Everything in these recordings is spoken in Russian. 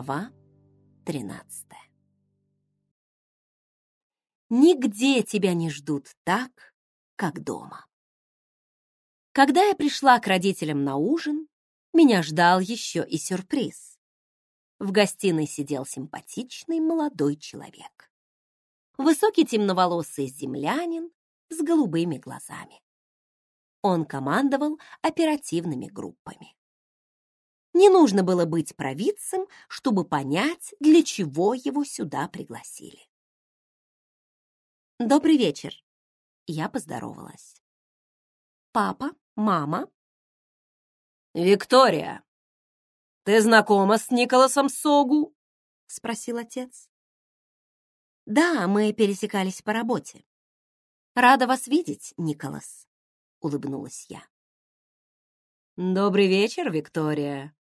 Глава 13 Нигде тебя не ждут так, как дома. Когда я пришла к родителям на ужин, меня ждал еще и сюрприз. В гостиной сидел симпатичный молодой человек. Высокий темноволосый землянин с голубыми глазами. Он командовал оперативными группами. Не нужно было быть провидцем, чтобы понять, для чего его сюда пригласили. «Добрый вечер!» Я поздоровалась. «Папа? Мама?» «Виктория, ты знакома с Николасом Согу?» — спросил отец. «Да, мы пересекались по работе. Рада вас видеть, Николас», — улыбнулась я. «Добрый вечер, Виктория.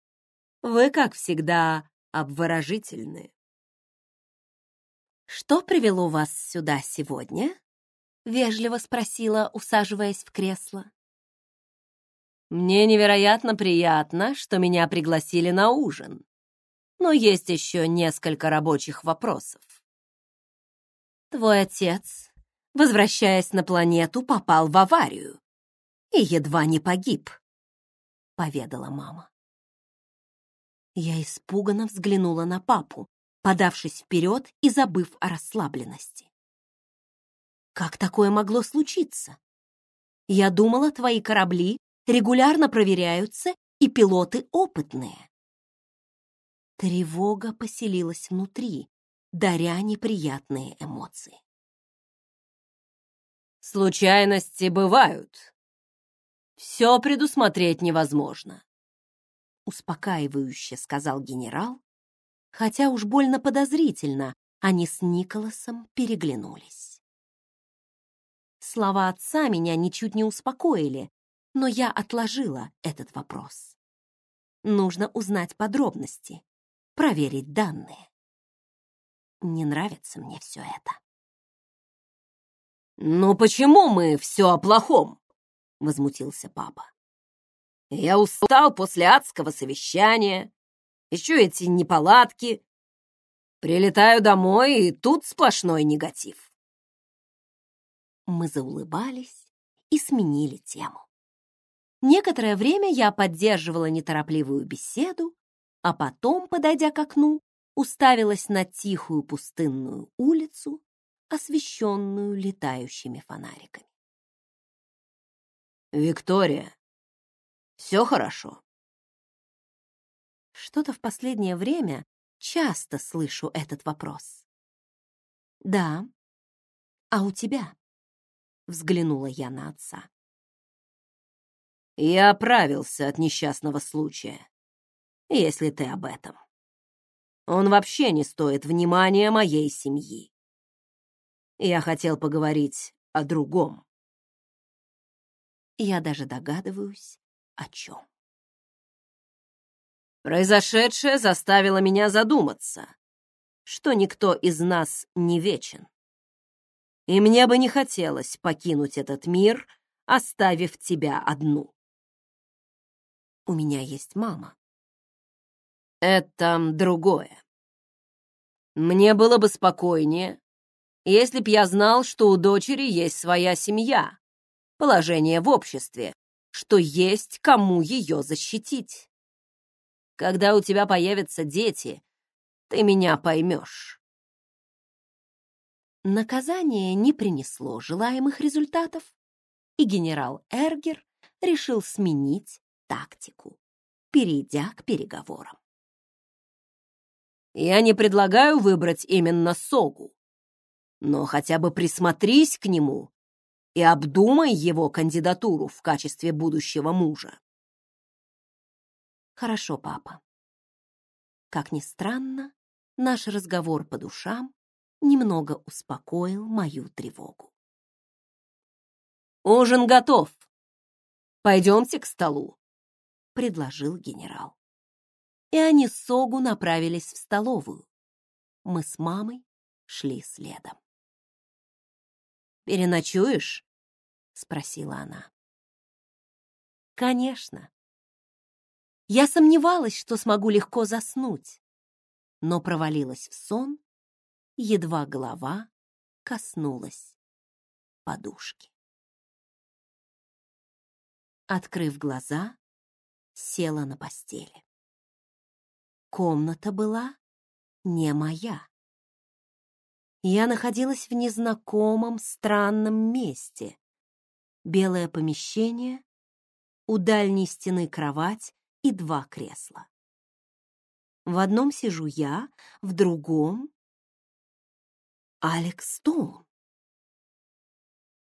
Вы, как всегда, обворожительны». «Что привело вас сюда сегодня?» — вежливо спросила, усаживаясь в кресло. «Мне невероятно приятно, что меня пригласили на ужин, но есть еще несколько рабочих вопросов». «Твой отец, возвращаясь на планету, попал в аварию и едва не погиб», — поведала мама. Я испуганно взглянула на папу, подавшись вперед и забыв о расслабленности. «Как такое могло случиться? Я думала, твои корабли регулярно проверяются, и пилоты опытные». Тревога поселилась внутри, даря неприятные эмоции. «Случайности бывают. Все предусмотреть невозможно», — успокаивающе сказал генерал, хотя уж больно подозрительно они с Николасом переглянулись. Слова отца меня ничуть не успокоили, но я отложила этот вопрос. Нужно узнать подробности, проверить данные. Не нравится мне все это. «Ну почему мы все о плохом?» — возмутился папа. «Я устал после адского совещания, еще эти неполадки. Прилетаю домой, и тут сплошной негатив. Мы заулыбались и сменили тему. Некоторое время я поддерживала неторопливую беседу, а потом, подойдя к окну, уставилась на тихую пустынную улицу, освещенную летающими фонариками. «Виктория, все хорошо?» Что-то в последнее время часто слышу этот вопрос. «Да. А у тебя?» — взглянула я на отца. «Я оправился от несчастного случая, если ты об этом. Он вообще не стоит внимания моей семьи. Я хотел поговорить о другом». Я даже догадываюсь, о чем. Произошедшее заставило меня задуматься, что никто из нас не вечен. И мне бы не хотелось покинуть этот мир, оставив тебя одну. У меня есть мама. Это другое. Мне было бы спокойнее, если б я знал, что у дочери есть своя семья, положение в обществе, что есть кому ее защитить. Когда у тебя появятся дети, ты меня поймешь. Наказание не принесло желаемых результатов, и генерал Эргер решил сменить тактику, перейдя к переговорам. Я не предлагаю выбрать именно Согу, но хотя бы присмотрись к нему и обдумай его кандидатуру в качестве будущего мужа. Хорошо, папа. Как ни странно, наш разговор по душам немного успокоил мою тревогу. «Ужин готов. Пойдемте к столу», — предложил генерал. И они с Согу направились в столовую. Мы с мамой шли следом. «Переночуешь?» — спросила она. «Конечно», я сомневалась, что смогу легко заснуть. но провалилась в сон, едва голова коснулась подушки. Открыв глаза, села на постели. Комната была не моя. Я находилась в незнакомом, странном месте. Белое помещение, у дальней стены кровать и два кресла. В одном сижу я, в другом — Алекс Стоун.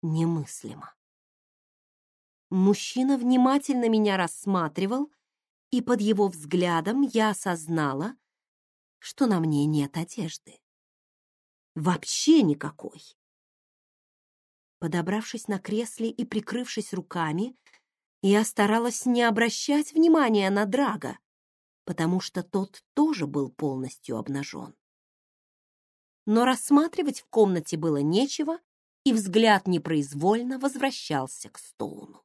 Немыслимо. Мужчина внимательно меня рассматривал, и под его взглядом я осознала, что на мне нет одежды. Вообще никакой. Подобравшись на кресле и прикрывшись руками, я старалась не обращать внимания на Драга, потому что тот тоже был полностью обнажен. Но рассматривать в комнате было нечего, и взгляд непроизвольно возвращался к Стоуну.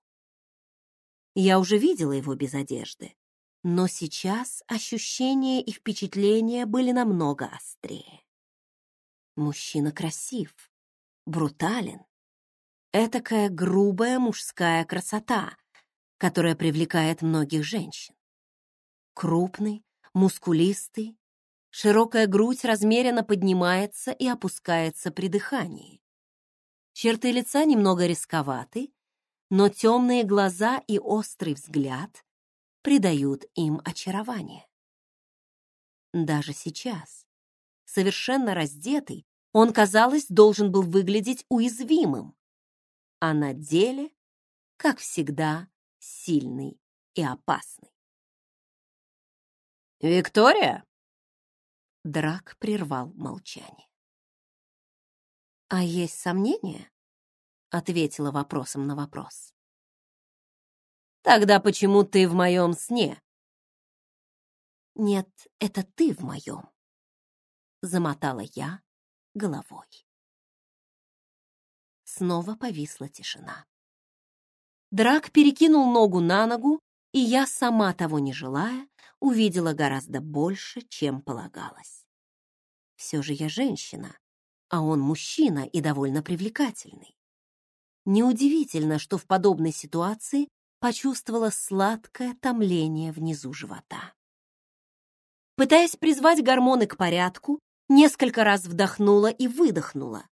Я уже видела его без одежды, но сейчас ощущения и впечатления были намного острее. Мужчина красив, брутален. Этакая грубая мужская красота, которая привлекает многих женщин. Крупный, мускулистый, широкая грудь размеренно поднимается и опускается при дыхании. Черты лица немного рисковаты, но темные глаза и острый взгляд придают им очарование. Даже сейчас, совершенно раздетый, он, казалось, должен был выглядеть уязвимым, а на деле, как всегда, сильный и опасный. «Виктория?» Драк прервал молчание. «А есть сомнения?» — ответила вопросом на вопрос. Тогда почему ты в моем сне? Нет, это ты в моем. Замотала я головой. Снова повисла тишина. Драк перекинул ногу на ногу, и я, сама того не желая, увидела гораздо больше, чем полагалось. Все же я женщина, а он мужчина и довольно привлекательный. Неудивительно, что в подобной ситуации почувствовала сладкое томление внизу живота. Пытаясь призвать гормоны к порядку, несколько раз вдохнула и выдохнула,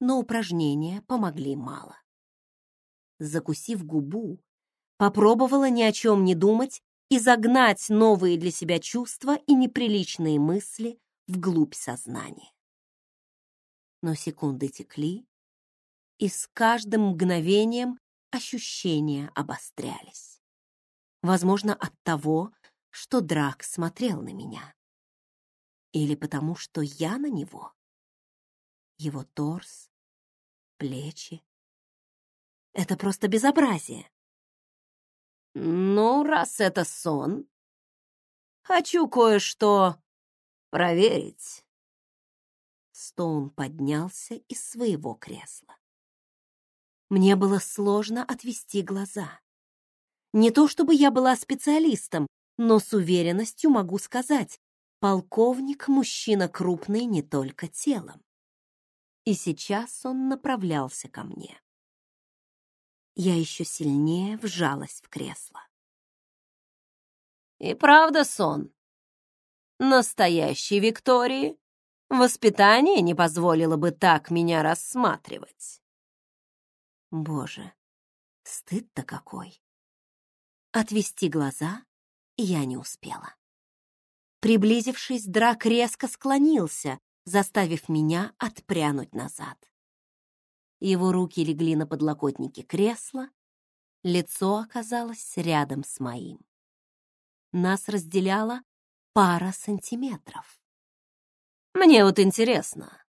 но упражнения помогли мало. Закусив губу, попробовала ни о чем не думать и загнать новые для себя чувства и неприличные мысли вглубь сознания. Но секунды текли, и с каждым мгновением ощущения обострялись. Возможно, от того, что Драк смотрел на меня. Или потому, что я на него. Его торс, плечи. Это просто безобразие. Ну, раз это сон, хочу кое-что проверить. Стоун поднялся из своего кресла. Мне было сложно отвести глаза. Не то чтобы я была специалистом, но с уверенностью могу сказать, полковник мужчина крупный не только телом. И сейчас он направлялся ко мне. Я еще сильнее вжалась в кресло. И правда сон. Настоящей Виктории воспитание не позволило бы так меня рассматривать. Боже, стыд-то какой! Отвести глаза я не успела. Приблизившись, Драк резко склонился, заставив меня отпрянуть назад. Его руки легли на подлокотники кресла, лицо оказалось рядом с моим. Нас разделяла пара сантиметров. Мне вот интересно,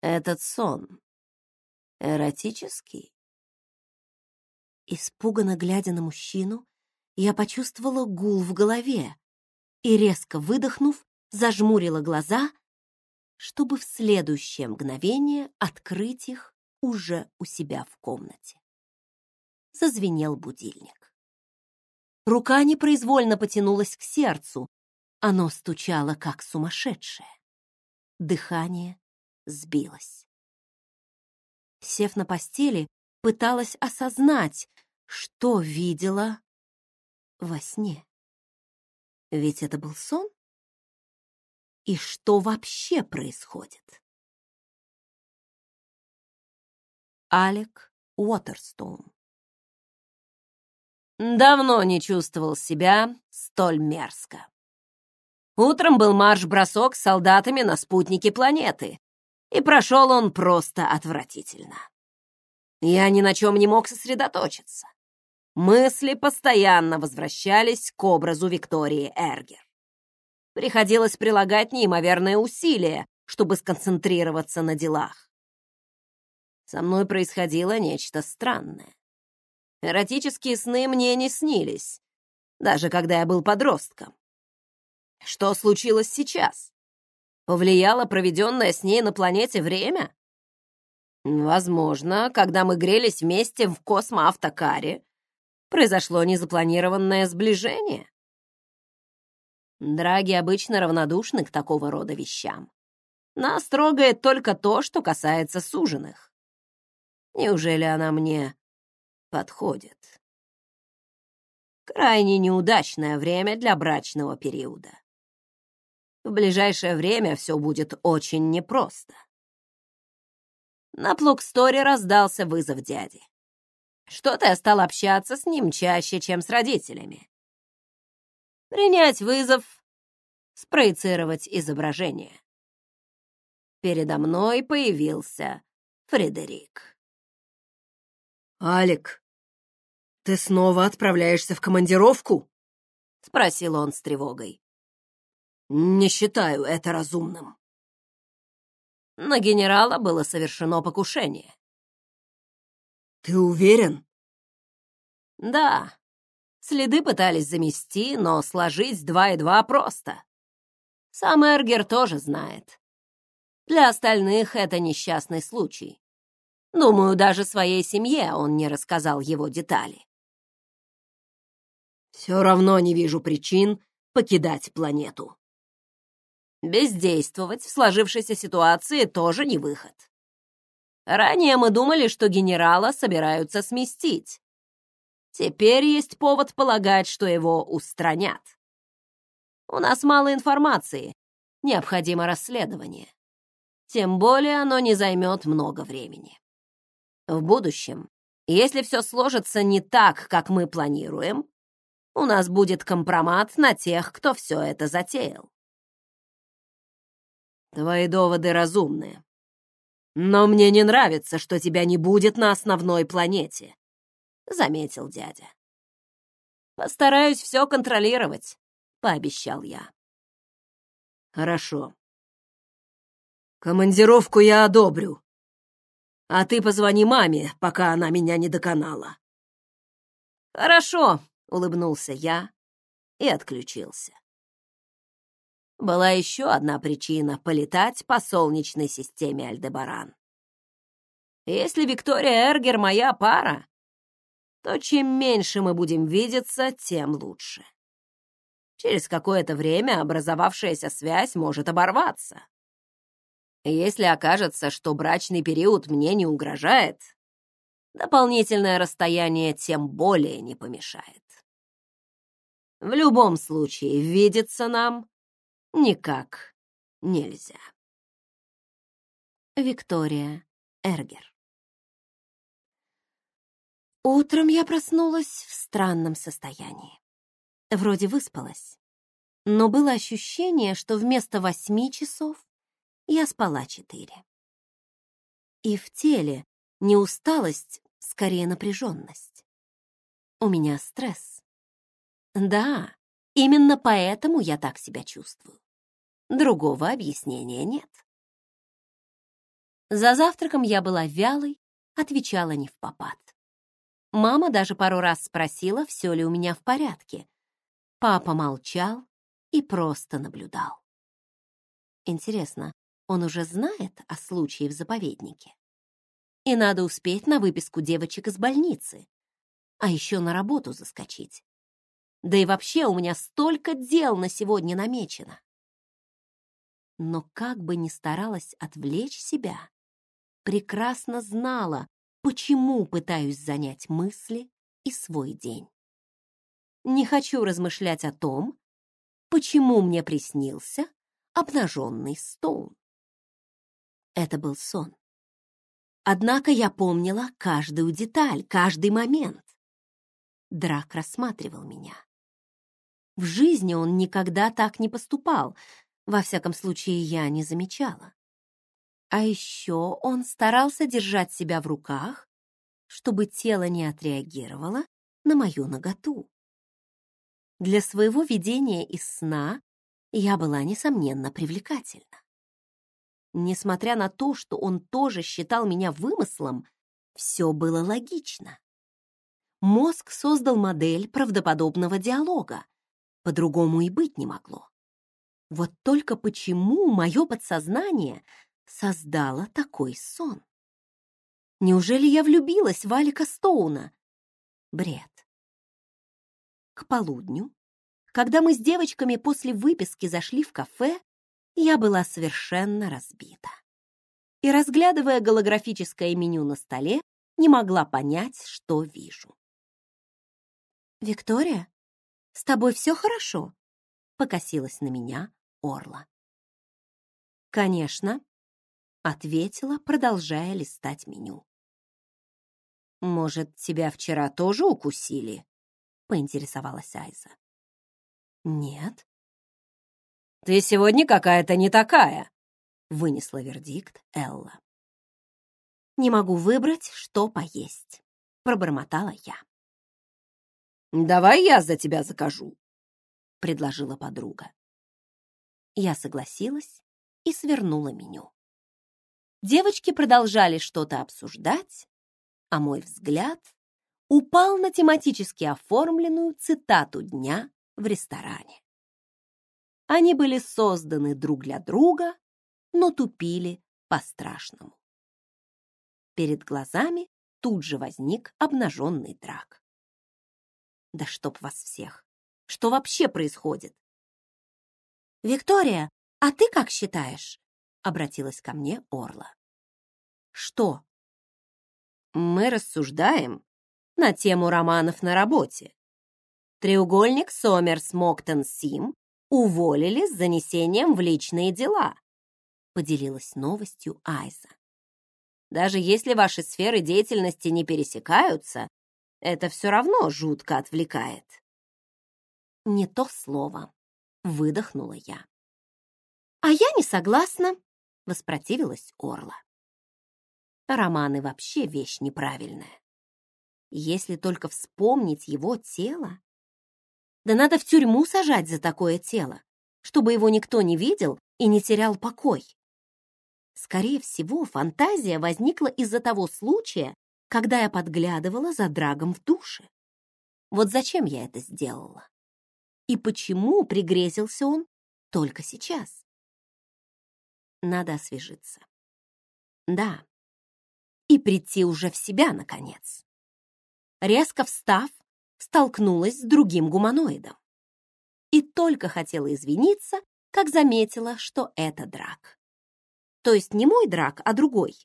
этот сон эротический? Испуганно глядя на мужчину, я почувствовала гул в голове и, резко выдохнув, зажмурила глаза, чтобы в следующее мгновение открыть их уже у себя в комнате. Зазвенел будильник. Рука непроизвольно потянулась к сердцу, Оно стучало, как сумасшедшее. Дыхание сбилось. Сев на постели, пыталась осознать, что видела во сне. Ведь это был сон? И что вообще происходит? Алек Уотерстоун Давно не чувствовал себя столь мерзко. Утром был марш-бросок с солдатами на спутнике планеты, и прошел он просто отвратительно. Я ни на чем не мог сосредоточиться. Мысли постоянно возвращались к образу Виктории Эргер. Приходилось прилагать неимоверные усилия, чтобы сконцентрироваться на делах. Со мной происходило нечто странное. Эротические сны мне не снились, даже когда я был подростком. Что случилось сейчас? Повлияло проведенное с ней на планете время? Возможно, когда мы грелись вместе в космоавтокаре, произошло незапланированное сближение. Драги обычно равнодушны к такого рода вещам. Нас трогает только то, что касается суженых. Неужели она мне подходит? Крайне неудачное время для брачного периода. В ближайшее время все будет очень непросто. На Плуксторе раздался вызов дяди. Что-то я стал общаться с ним чаще, чем с родителями. Принять вызов, спроецировать изображение. Передо мной появился Фредерик. «Алик, ты снова отправляешься в командировку?» — спросил он с тревогой. Не считаю это разумным. На генерала было совершено покушение. Ты уверен? Да. Следы пытались замести, но сложить два и два просто. Сам Эргер тоже знает. Для остальных это несчастный случай. Думаю, даже своей семье он не рассказал его детали. Все равно не вижу причин покидать планету. Бездействовать в сложившейся ситуации тоже не выход. Ранее мы думали, что генерала собираются сместить. Теперь есть повод полагать, что его устранят. У нас мало информации, необходимо расследование. Тем более оно не займет много времени. В будущем, если все сложится не так, как мы планируем, у нас будет компромат на тех, кто все это затеял. Твои доводы разумные. Но мне не нравится, что тебя не будет на основной планете, — заметил дядя. Постараюсь все контролировать, — пообещал я. Хорошо. Командировку я одобрю. А ты позвони маме, пока она меня не доконала. Хорошо, — улыбнулся я и отключился была еще одна причина полетать по солнечной системе Альдебаран. Если Виктория Эргер моя пара, то чем меньше мы будем видеться, тем лучше. Через какое-то время образовавшаяся связь может оборваться. Если окажется, что брачный период мне не угрожает, дополнительное расстояние тем более не помешает. В любом случае, видеться нам никак нельзя. Виктория Эргер Утром я проснулась в странном состоянии. Вроде выспалась, но было ощущение, что вместо восьми часов я спала четыре. И в теле не усталость, скорее напряженность. У меня стресс. Да, именно поэтому я так себя чувствую. Другого объяснения нет. За завтраком я была вялой, отвечала не в попад. Мама даже пару раз спросила, все ли у меня в порядке. Папа молчал и просто наблюдал. Интересно, он уже знает о случае в заповеднике? И надо успеть на выписку девочек из больницы, а еще на работу заскочить. Да и вообще у меня столько дел на сегодня намечено. Но как бы ни старалась отвлечь себя, прекрасно знала, почему пытаюсь занять мысли и свой день. Не хочу размышлять о том, почему мне приснился обнаженный Стоун. Это был сон. Однако я помнила каждую деталь, каждый момент. Драк рассматривал меня. В жизни он никогда так не поступал, во всяком случае, я не замечала. А еще он старался держать себя в руках, чтобы тело не отреагировало на мою наготу. Для своего видения из сна я была, несомненно, привлекательна. Несмотря на то, что он тоже считал меня вымыслом, все было логично. Мозг создал модель правдоподобного диалога. По-другому и быть не могло. Вот только почему мое подсознание создало такой сон? Неужели я влюбилась в Алика Стоуна? Бред. К полудню, когда мы с девочками после выписки зашли в кафе, я была совершенно разбита. И, разглядывая голографическое меню на столе, не могла понять, что вижу. «Виктория, с тобой все хорошо?» — покосилась на меня Орла. «Конечно», — ответила, продолжая листать меню. «Может, тебя вчера тоже укусили?» — поинтересовалась Айза. «Нет», «Ты сегодня какая-то не такая», — вынесла вердикт Элла. «Не могу выбрать, что поесть», — пробормотала я. «Давай я за тебя закажу», — предложила подруга. Я согласилась и свернула меню. Девочки продолжали что-то обсуждать, а мой взгляд упал на тематически оформленную цитату дня в ресторане. Они были созданы друг для друга, но тупили по-страшному. Перед глазами тут же возник обнаженный драк. Да чтоб вас всех! Что вообще происходит? «Виктория, а ты как считаешь?» — обратилась ко мне Орла. «Что?» «Мы рассуждаем на тему романов на работе. Треугольник Сомерс Моктон Сим уволили с занесением в личные дела», — поделилась новостью Айза. «Даже если ваши сферы деятельности не пересекаются, это все равно жутко отвлекает». «Не то слово», — выдохнула я. «А я не согласна», — воспротивилась Орла. Романы вообще вещь неправильная. Если только вспомнить его тело, да надо в тюрьму сажать за такое тело, чтобы его никто не видел и не терял покой. Скорее всего, фантазия возникла из-за того случая, когда я подглядывала за Драгом в душе. Вот зачем я это сделала? И почему пригрезился он только сейчас? Надо освежиться. Да, и прийти уже в себя, наконец. Резко встав, столкнулась с другим гуманоидом. И только хотела извиниться, как заметила, что это драк. То есть не мой драк, а другой.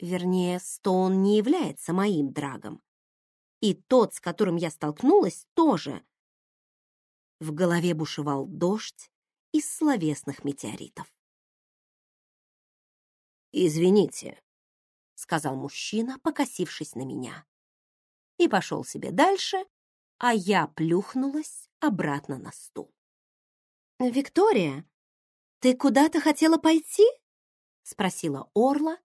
Вернее, Стоун не является моим драгом. И тот, с которым я столкнулась, тоже. В голове бушевал дождь из словесных метеоритов. «Извините», — сказал мужчина, покосившись на меня и пошел себе дальше, а я плюхнулась обратно на стул. «Виктория, ты куда-то хотела пойти?» — спросила Орла,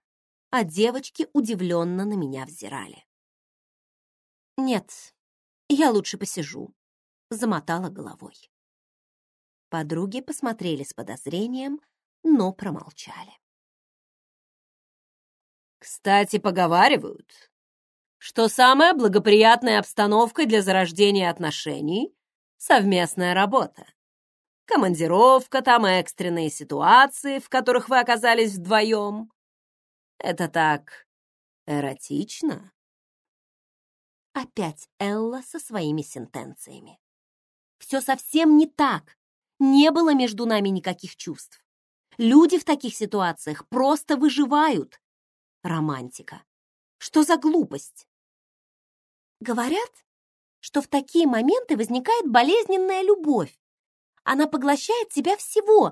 а девочки удивленно на меня взирали. «Нет, я лучше посижу», — замотала головой. Подруги посмотрели с подозрением, но промолчали. «Кстати, поговаривают, что самая благоприятная обстановка для зарождения отношений — совместная работа. Командировка там, экстренные ситуации, в которых вы оказались вдвоем. Это так эротично. Опять Элла со своими сентенциями. Все совсем не так. Не было между нами никаких чувств. Люди в таких ситуациях просто выживают. Романтика. Что за глупость? Говорят, что в такие моменты возникает болезненная любовь. Она поглощает тебя всего,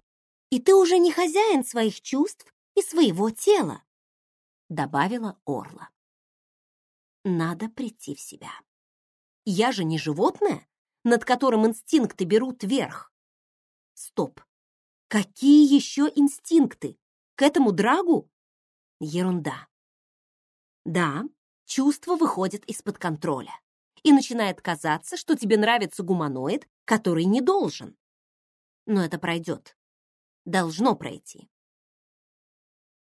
и ты уже не хозяин своих чувств и своего тела, добавила Орла. Надо прийти в себя. Я же не животное, над которым инстинкты берут верх. Стоп. Какие еще инстинкты? К этому драгу? Ерунда. Да, чувство выходит из-под контроля. И начинает казаться, что тебе нравится гуманоид, который не должен. Но это пройдет. Должно пройти.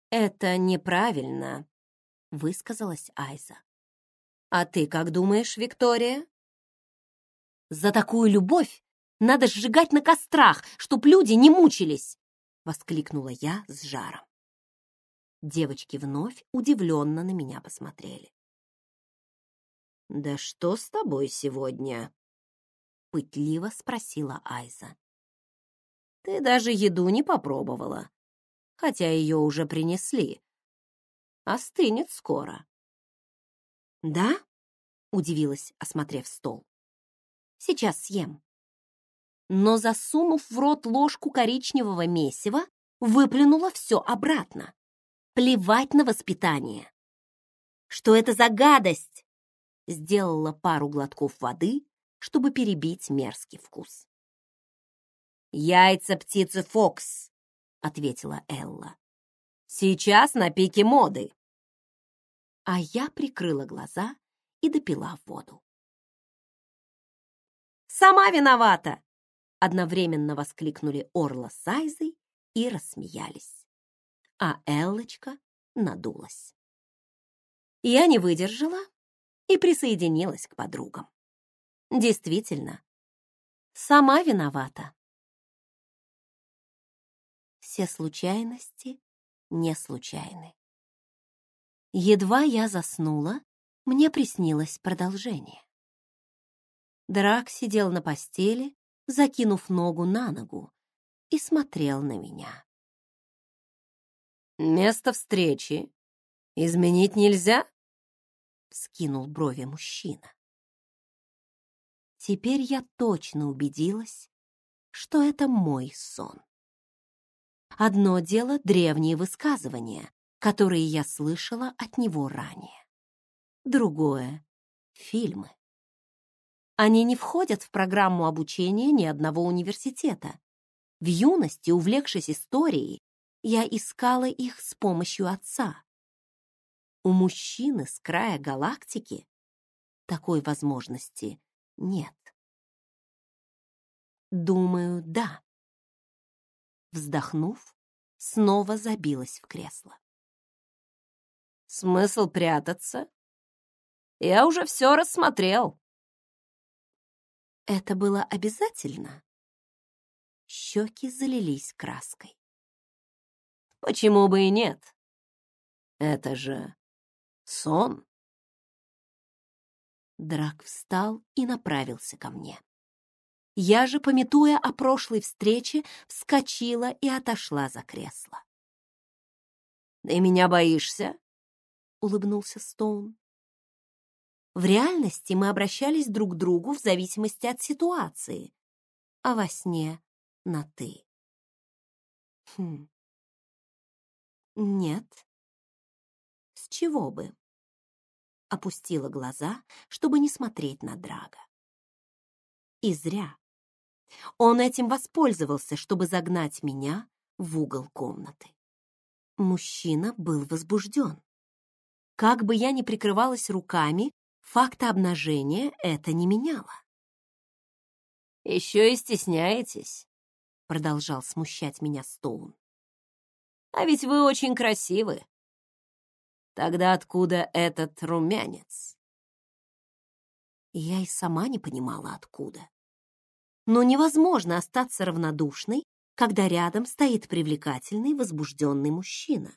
«Это неправильно», — высказалась Айза. «А ты как думаешь, Виктория?» «За такую любовь надо сжигать на кострах, чтоб люди не мучились!» — воскликнула я с жаром. Девочки вновь удивленно на меня посмотрели. «Да что с тобой сегодня?» — пытливо спросила Айза. «Ты даже еду не попробовала, хотя ее уже принесли. Остынет скоро». «Да?» — удивилась, осмотрев стол. «Сейчас съем» но, засунув в рот ложку коричневого месива, выплюнула все обратно. Плевать на воспитание. Что это за гадость? Сделала пару глотков воды, чтобы перебить мерзкий вкус. «Яйца птицы Фокс», — ответила Элла. «Сейчас на пике моды». А я прикрыла глаза и допила воду. «Сама виновата!» Одновременно воскликнули Орла с Айзой и рассмеялись. А Эллочка надулась. Я не выдержала и присоединилась к подругам. Действительно, сама виновата. Все случайности не случайны. Едва я заснула, мне приснилось продолжение. Драк сидел на постели закинув ногу на ногу, и смотрел на меня. «Место встречи изменить нельзя?» — скинул брови мужчина. Теперь я точно убедилась, что это мой сон. Одно дело — древние высказывания, которые я слышала от него ранее. Другое — фильмы. Они не входят в программу обучения ни одного университета. В юности, увлекшись историей, я искала их с помощью отца. У мужчины с края галактики такой возможности нет. Думаю, да. Вздохнув, снова забилась в кресло. Смысл прятаться? Я уже все рассмотрел. Это было обязательно? Щеки залились краской. Почему бы и нет? Это же сон. Драк встал и направился ко мне. Я же, пометуя о прошлой встрече, вскочила и отошла за кресло. «Ты меня боишься?» — улыбнулся Стоун. В реальности мы обращались друг к другу в зависимости от ситуации, а во сне — на «ты». Хм. Нет. С чего бы? Опустила глаза, чтобы не смотреть на Драга. И зря. Он этим воспользовался, чтобы загнать меня в угол комнаты. Мужчина был возбужден. Как бы я ни прикрывалась руками, Факта обнажения это не меняло. «Еще и стесняетесь», — продолжал смущать меня Стоун. «А ведь вы очень красивы. Тогда откуда этот румянец?» Я и сама не понимала, откуда. Но невозможно остаться равнодушной, когда рядом стоит привлекательный, возбужденный мужчина.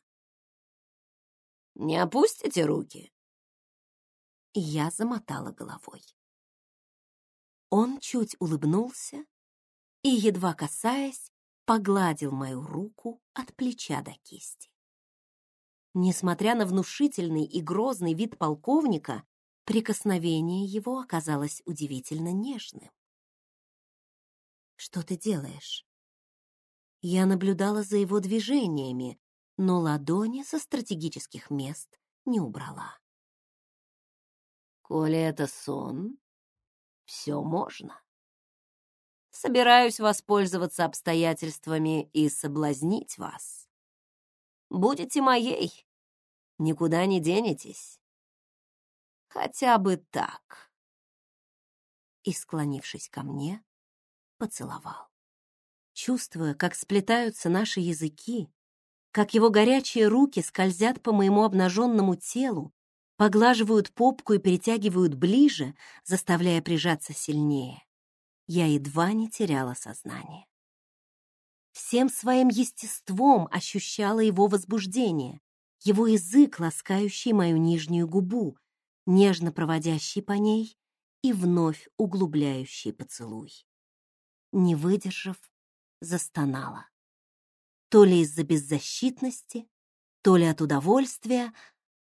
«Не опустите руки?» Я замотала головой. Он чуть улыбнулся и, едва касаясь, погладил мою руку от плеча до кисти. Несмотря на внушительный и грозный вид полковника, прикосновение его оказалось удивительно нежным. «Что ты делаешь?» Я наблюдала за его движениями, но ладони со стратегических мест не убрала. «Коли это сон, все можно. Собираюсь воспользоваться обстоятельствами и соблазнить вас. Будете моей, никуда не денетесь. Хотя бы так». И, склонившись ко мне, поцеловал. Чувствуя, как сплетаются наши языки, как его горячие руки скользят по моему обнаженному телу, поглаживают попку и перетягивают ближе, заставляя прижаться сильнее. Я едва не теряла сознание. Всем своим естеством ощущала его возбуждение, его язык, ласкающий мою нижнюю губу, нежно проводящий по ней и вновь углубляющий поцелуй. Не выдержав, застонала то ли из-за беззащитности, то ли от удовольствия,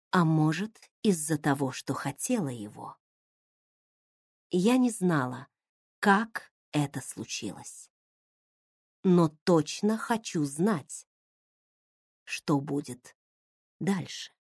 а может, из-за того, что хотела его. Я не знала, как это случилось. Но точно хочу знать, что будет дальше.